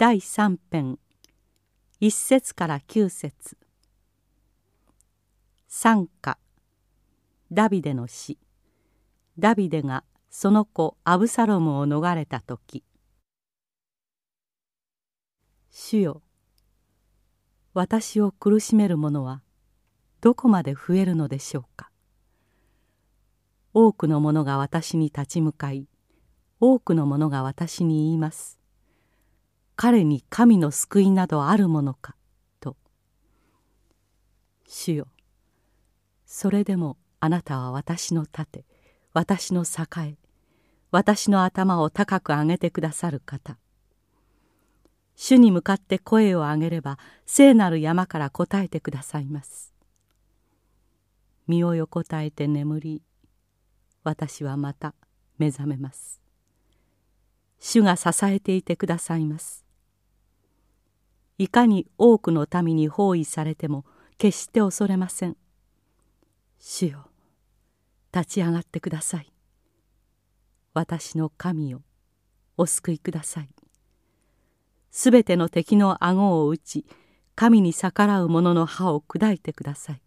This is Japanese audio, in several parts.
第三編。一節から九節。三歌。ダビデの詩ダビデがその子アブサロムを逃れた時。主よ私を苦しめる者はどこまで増えるのでしょうか。多くの者が私に立ち向かい多くの者が私に言います。彼に神の救いなどあるものか？と。主よそれでもあなたは私の盾私の栄私の頭を高く上げてくださる方。主に向かって声を上げれば聖なる山から答えてくださいます。身を横たえて眠り私はまた目覚めます。主が支えていてくださいます。いかに多くの民に包囲されても決して恐れません。主よ立ち上がってください。私の神をお救いください。すべての敵の顎を打ち神に逆らう者の歯を砕いてください。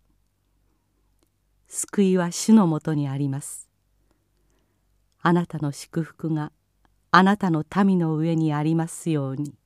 救いは主のもとにあります。あなたの祝福があなたの民の上にありますように。